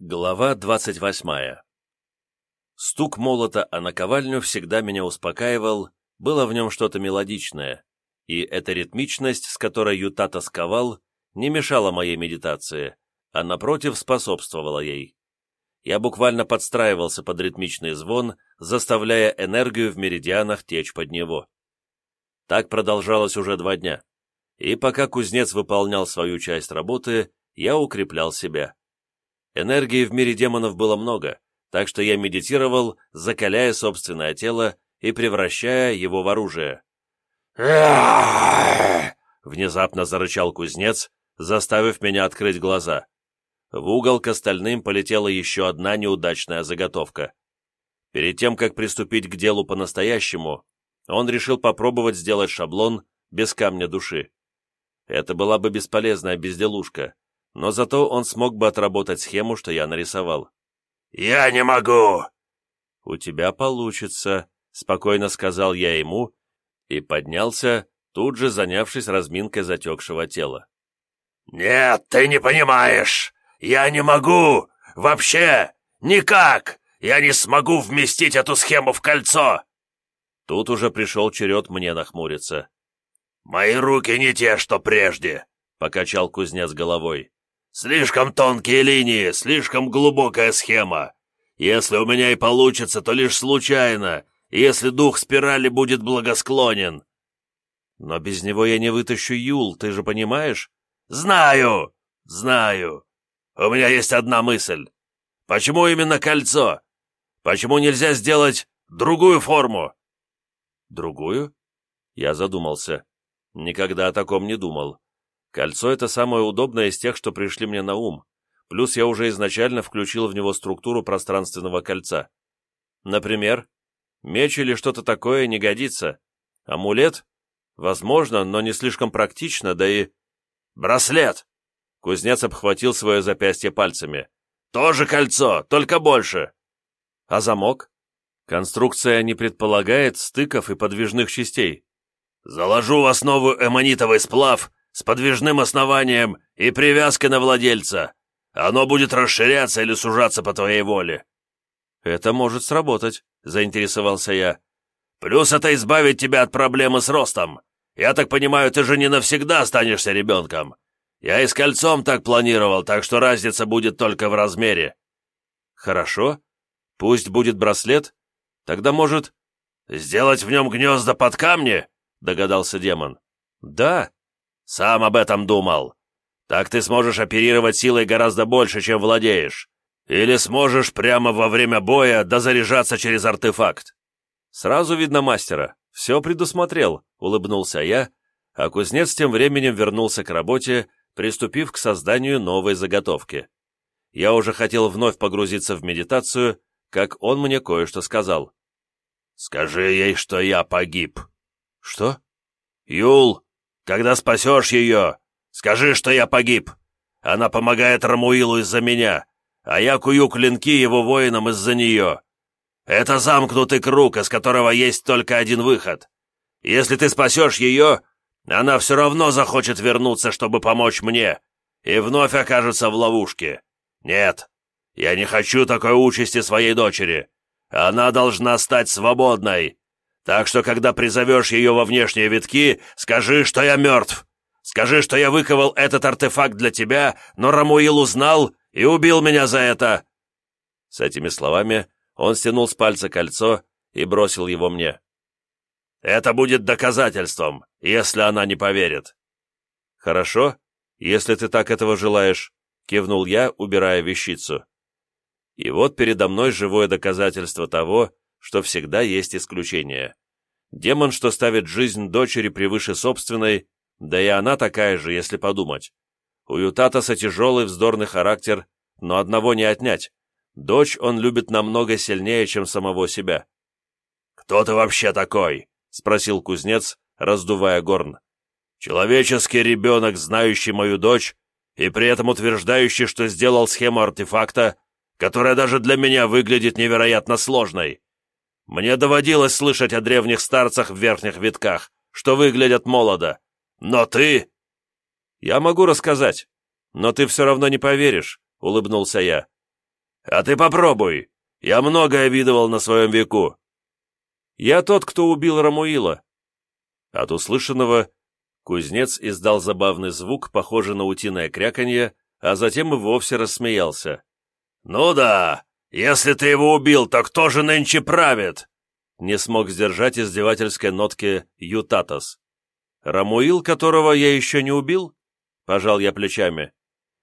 Глава двадцать восьмая Стук молота о наковальню всегда меня успокаивал, было в нем что-то мелодичное, и эта ритмичность, с которой Юта тосковал, не мешала моей медитации, а напротив способствовала ей. Я буквально подстраивался под ритмичный звон, заставляя энергию в меридианах течь под него. Так продолжалось уже два дня, и пока кузнец выполнял свою часть работы, я укреплял себя. Энергии в мире демонов было много, так что я медитировал, закаляя собственное тело и превращая его в оружие. Внезапно зарычал кузнец, заставив меня открыть глаза. В угол к остальным полетела еще одна неудачная заготовка. Перед тем, как приступить к делу по-настоящему, он решил попробовать сделать шаблон без камня души. Это была бы бесполезная безделушка, но зато он смог бы отработать схему, что я нарисовал. «Я не могу!» «У тебя получится», — спокойно сказал я ему и поднялся, тут же занявшись разминкой затекшего тела. «Нет, ты не понимаешь! Я не могу! Вообще! Никак! Я не смогу вместить эту схему в кольцо!» Тут уже пришел черед мне нахмуриться. «Мои руки не те, что прежде», — покачал кузнец головой. Слишком тонкие линии, слишком глубокая схема. Если у меня и получится, то лишь случайно, если дух спирали будет благосклонен. Но без него я не вытащу Юл, ты же понимаешь? Знаю, знаю. У меня есть одна мысль. Почему именно кольцо? Почему нельзя сделать другую форму? Другую? Я задумался. Никогда о таком не думал. Кольцо — это самое удобное из тех, что пришли мне на ум, плюс я уже изначально включил в него структуру пространственного кольца. Например, меч или что-то такое не годится. Амулет? Возможно, но не слишком практично, да и... Браслет! Кузнец обхватил свое запястье пальцами. Тоже кольцо, только больше. А замок? Конструкция не предполагает стыков и подвижных частей. Заложу в основу эмонитовый сплав с подвижным основанием и привязкой на владельца. Оно будет расширяться или сужаться по твоей воле». «Это может сработать», — заинтересовался я. «Плюс это избавит тебя от проблемы с ростом. Я так понимаю, ты же не навсегда останешься ребенком. Я и с кольцом так планировал, так что разница будет только в размере». «Хорошо. Пусть будет браслет. Тогда, может...» «Сделать в нем гнезда под камни?» — догадался демон. «Да», сам об этом думал. Так ты сможешь оперировать силой гораздо больше, чем владеешь. Или сможешь прямо во время боя дозаряжаться через артефакт. Сразу видно мастера. Все предусмотрел, улыбнулся я, а кузнец тем временем вернулся к работе, приступив к созданию новой заготовки. Я уже хотел вновь погрузиться в медитацию, как он мне кое-что сказал. «Скажи ей, что я погиб». «Что?» «Юл, когда спасешь ее, скажи, что я погиб. Она помогает Рамуилу из-за меня, а я кую клинки его воинам из-за нее. Это замкнутый круг, из которого есть только один выход. Если ты спасешь ее, она все равно захочет вернуться, чтобы помочь мне, и вновь окажется в ловушке. Нет, я не хочу такой участи своей дочери. Она должна стать свободной, так что, когда призовешь ее во внешние витки, скажи, что я мертв. Скажи, что я выковал этот артефакт для тебя, но Рамуил узнал и убил меня за это!» С этими словами он стянул с пальца кольцо и бросил его мне. «Это будет доказательством, если она не поверит». «Хорошо, если ты так этого желаешь», — кивнул я, убирая вещицу. И вот передо мной живое доказательство того, что всегда есть исключения. Демон, что ставит жизнь дочери превыше собственной, да и она такая же, если подумать. У Ютатаса тяжелый вздорный характер, но одного не отнять. Дочь он любит намного сильнее, чем самого себя. «Кто ты вообще такой?» — спросил кузнец, раздувая горн. «Человеческий ребенок, знающий мою дочь, и при этом утверждающий, что сделал схему артефакта, которая даже для меня выглядит невероятно сложной. Мне доводилось слышать о древних старцах в верхних витках, что выглядят молодо. Но ты...» «Я могу рассказать, но ты все равно не поверишь», — улыбнулся я. А ты попробуй. Я многое видывал на своем веку». «Я тот, кто убил Рамуила». От услышанного кузнец издал забавный звук, похожий на утиное кряканье, а затем и вовсе рассмеялся. «Ну да, если ты его убил, то кто же нынче правит?» Не смог сдержать издевательской нотки Ютатос. «Рамуил, которого я еще не убил?» Пожал я плечами.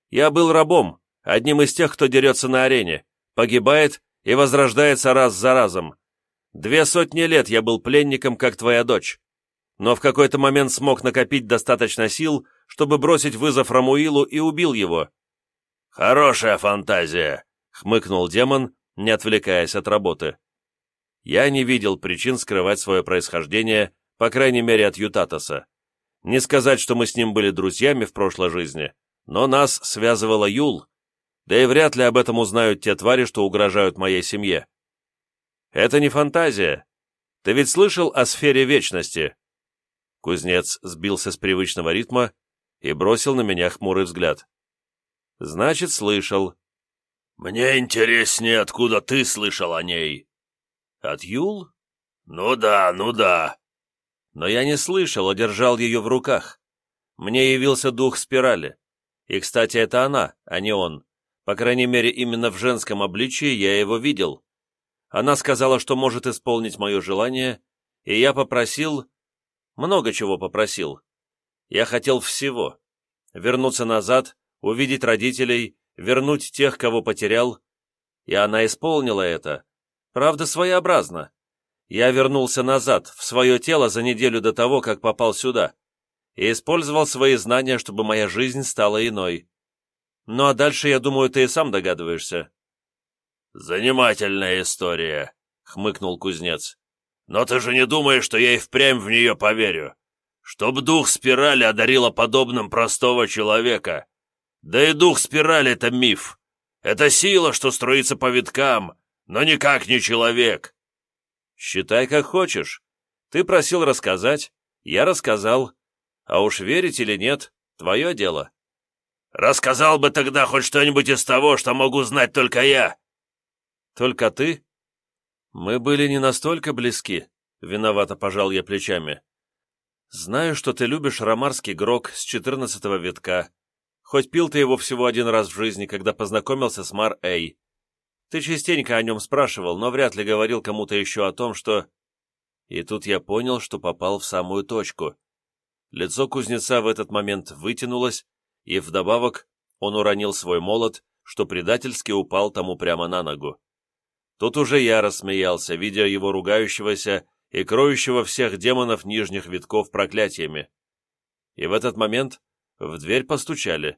«Я был рабом, одним из тех, кто дерется на арене, погибает и возрождается раз за разом. Две сотни лет я был пленником, как твоя дочь. Но в какой-то момент смог накопить достаточно сил, чтобы бросить вызов Рамуилу и убил его». «Хорошая фантазия», — хмыкнул демон, не отвлекаясь от работы. Я не видел причин скрывать свое происхождение, по крайней мере от Ютатоса. Не сказать, что мы с ним были друзьями в прошлой жизни, но нас связывала Юл, да и вряд ли об этом узнают те твари, что угрожают моей семье. Это не фантазия. Ты ведь слышал о сфере вечности?» Кузнец сбился с привычного ритма и бросил на меня хмурый взгляд. «Значит, слышал». «Мне интереснее, откуда ты слышал о ней», «От Юл?» «Ну да, ну да». Но я не слышал, а держал ее в руках. Мне явился дух спирали. И, кстати, это она, а не он. По крайней мере, именно в женском обличии я его видел. Она сказала, что может исполнить мое желание, и я попросил... Много чего попросил. Я хотел всего. Вернуться назад, увидеть родителей, вернуть тех, кого потерял. И она исполнила это, Правда, своеобразно. Я вернулся назад, в свое тело за неделю до того, как попал сюда, и использовал свои знания, чтобы моя жизнь стала иной. Ну а дальше, я думаю, ты и сам догадываешься». «Занимательная история», — хмыкнул кузнец. «Но ты же не думаешь, что я и впрямь в нее поверю? Чтоб дух спирали одарила подобным простого человека. Да и дух спирали — это миф. Это сила, что строится по виткам, но никак не человек!» «Считай, как хочешь. Ты просил рассказать, я рассказал. А уж верить или нет, твое дело». «Рассказал бы тогда хоть что-нибудь из того, что могу знать только я!» «Только ты?» «Мы были не настолько близки», — виновато пожал я плечами. «Знаю, что ты любишь ромарский грок с четырнадцатого витка. Хоть пил ты его всего один раз в жизни, когда познакомился с Мар Эй. Ты частенько о нем спрашивал, но вряд ли говорил кому-то еще о том, что...» И тут я понял, что попал в самую точку. Лицо кузнеца в этот момент вытянулось, и вдобавок он уронил свой молот, что предательски упал тому прямо на ногу. Тут уже я рассмеялся, видя его ругающегося и кроющего всех демонов нижних витков проклятиями. И в этот момент в дверь постучали,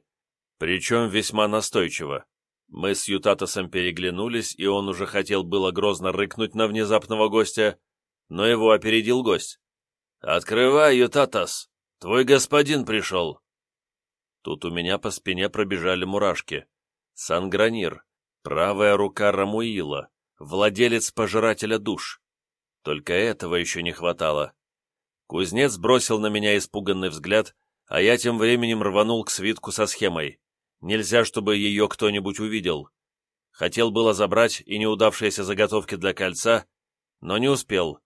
причем весьма настойчиво. Мы с Ютатосом переглянулись, и он уже хотел было грозно рыкнуть на внезапного гостя, но его опередил гость. «Открывай, Ютатос! Твой господин пришел!» Тут у меня по спине пробежали мурашки. Сангранир, правая рука Рамуила, владелец пожирателя душ. Только этого еще не хватало. Кузнец бросил на меня испуганный взгляд, а я тем временем рванул к свитку со схемой. Нельзя, чтобы ее кто-нибудь увидел. Хотел было забрать и неудавшиеся заготовки для кольца, но не успел.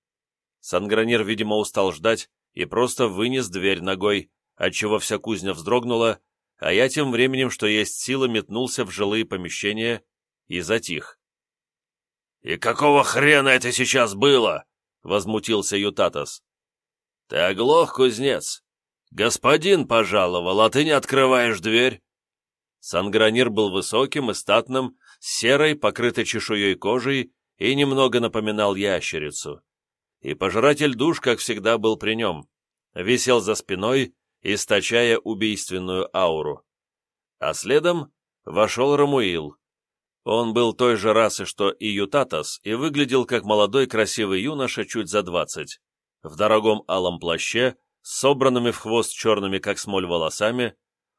Сангранир, видимо, устал ждать и просто вынес дверь ногой, отчего вся кузня вздрогнула, а я тем временем, что есть сила, метнулся в жилые помещения и затих. «И какого хрена это сейчас было?» — возмутился Ютатос. «Ты оглох, кузнец. Господин пожаловал, а ты не открываешь дверь?» Сангранир был высоким и статным, серой, покрытой чешуей кожей и немного напоминал ящерицу. И пожиратель душ, как всегда, был при нем. Висел за спиной, источая убийственную ауру. А следом вошел Рамуил. Он был той же расы, что и Ютатас, и выглядел как молодой красивый юноша чуть за двадцать. В дорогом алом плаще, с собранными в хвост черными, как смоль, волосами,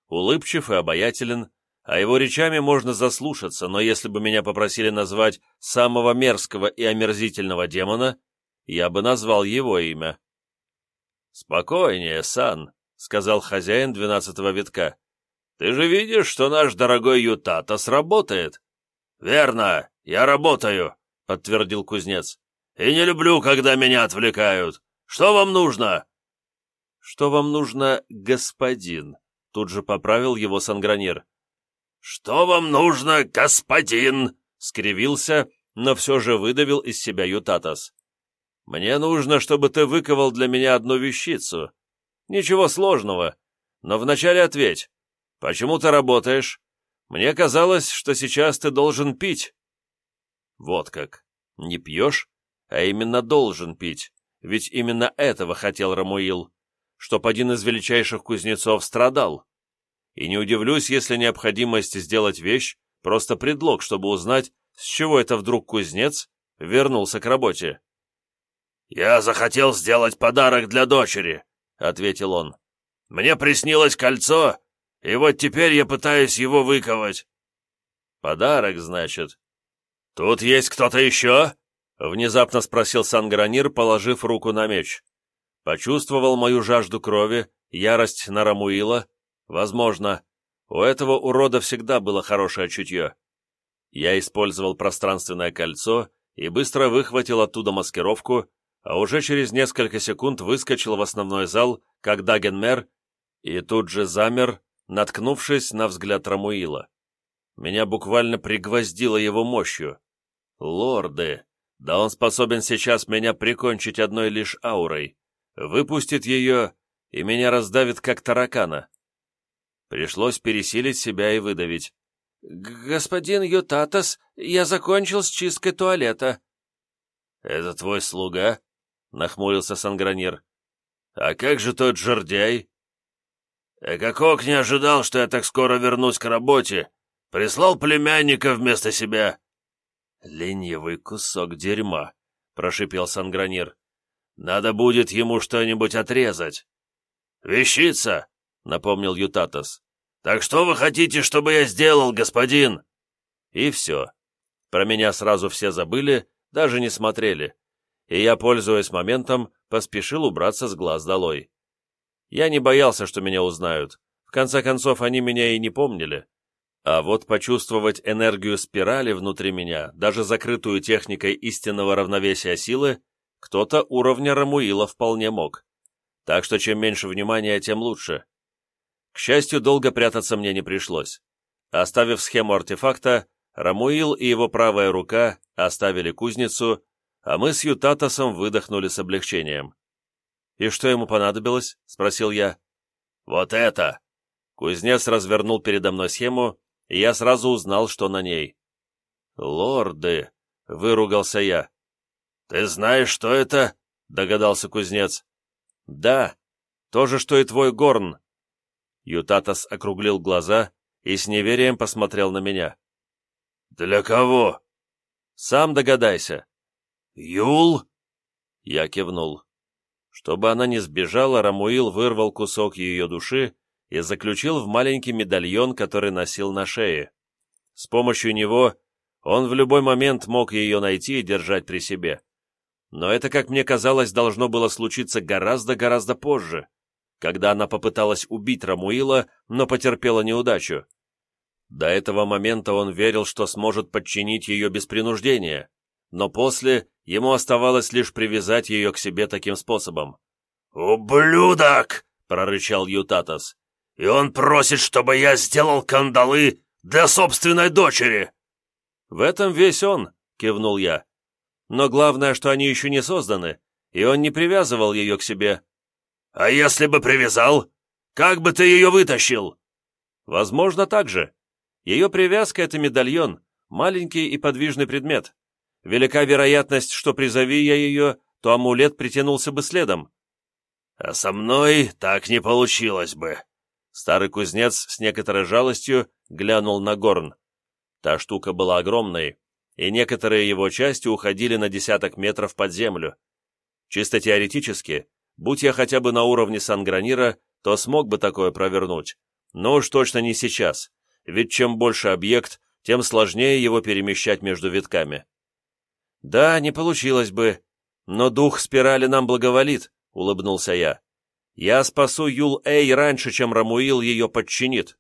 улыбчив и обаятелен, а его речами можно заслушаться, но если бы меня попросили назвать самого мерзкого и омерзительного демона, я бы назвал его имя. «Спокойнее, Сан», — сказал хозяин двенадцатого витка. «Ты же видишь, что наш дорогой Ютата сработает. «Верно, я работаю», — подтвердил кузнец. «И не люблю, когда меня отвлекают. Что вам нужно?» «Что вам нужно, господин?» — тут же поправил его сангранир. «Что вам нужно, господин?» — скривился, но все же выдавил из себя Ютатас. «Мне нужно, чтобы ты выковал для меня одну вещицу. Ничего сложного, но вначале ответь, почему ты работаешь? Мне казалось, что сейчас ты должен пить». «Вот как. Не пьешь, а именно должен пить, ведь именно этого хотел Рамуил, чтоб один из величайших кузнецов страдал. И не удивлюсь, если необходимость сделать вещь — просто предлог, чтобы узнать, с чего это вдруг кузнец вернулся к работе. «Я захотел сделать подарок для дочери», — ответил он. «Мне приснилось кольцо, и вот теперь я пытаюсь его выковать». «Подарок, значит?» «Тут есть кто-то еще?» — внезапно спросил Сангранир, положив руку на меч. Почувствовал мою жажду крови, ярость на Рамуила. Возможно, у этого урода всегда было хорошее чутье. Я использовал пространственное кольцо и быстро выхватил оттуда маскировку, а уже через несколько секунд выскочил в основной зал, как Дагенмер, и тут же замер, наткнувшись на взгляд Рамуила. Меня буквально пригвоздило его мощью. Лорды! Да он способен сейчас меня прикончить одной лишь аурой. Выпустит ее, и меня раздавит, как таракана. Пришлось пересилить себя и выдавить. «Господин Ютатас, я закончил с чисткой туалета». «Это твой слуга?» — нахмурился Сангранир. «А как же тот жердяй?» «Экокок не ожидал, что я так скоро вернусь к работе. Прислал племянника вместо себя». «Ленивый кусок дерьма», — прошипел Сангранир. «Надо будет ему что-нибудь отрезать». «Вещица», — напомнил Ютатас. «Так что вы хотите, чтобы я сделал, господин?» И все. Про меня сразу все забыли, даже не смотрели. И я, пользуясь моментом, поспешил убраться с глаз долой. Я не боялся, что меня узнают. В конце концов, они меня и не помнили. А вот почувствовать энергию спирали внутри меня, даже закрытую техникой истинного равновесия силы, кто-то уровня Рамуила вполне мог. Так что чем меньше внимания, тем лучше. К счастью, долго прятаться мне не пришлось. Оставив схему артефакта, Рамуил и его правая рука оставили кузницу, а мы с Ютатосом выдохнули с облегчением. «И что ему понадобилось?» — спросил я. «Вот это!» Кузнец развернул передо мной схему, и я сразу узнал, что на ней. «Лорды!» — выругался я. «Ты знаешь, что это?» — догадался кузнец. «Да, то же, что и твой горн», Ютатас округлил глаза и с неверием посмотрел на меня. «Для кого?» «Сам догадайся». «Юл?» Я кивнул. Чтобы она не сбежала, Рамуил вырвал кусок ее души и заключил в маленький медальон, который носил на шее. С помощью него он в любой момент мог ее найти и держать при себе. Но это, как мне казалось, должно было случиться гораздо-гораздо позже когда она попыталась убить Рамуила, но потерпела неудачу. До этого момента он верил, что сможет подчинить ее без принуждения, но после ему оставалось лишь привязать ее к себе таким способом. «Ублюдок!» — прорычал Ютатас. «И он просит, чтобы я сделал кандалы для собственной дочери!» «В этом весь он!» — кивнул я. «Но главное, что они еще не созданы, и он не привязывал ее к себе. «А если бы привязал? Как бы ты ее вытащил?» «Возможно, так же. Ее привязка — это медальон, маленький и подвижный предмет. Велика вероятность, что призови я ее, то амулет притянулся бы следом». «А со мной так не получилось бы». Старый кузнец с некоторой жалостью глянул на горн. Та штука была огромной, и некоторые его части уходили на десяток метров под землю. Чисто теоретически, Будь я хотя бы на уровне Сангранира, то смог бы такое провернуть. Но уж точно не сейчас, ведь чем больше объект, тем сложнее его перемещать между витками. «Да, не получилось бы, но дух спирали нам благоволит», — улыбнулся я. «Я спасу Юл-Эй раньше, чем Рамуил ее подчинит».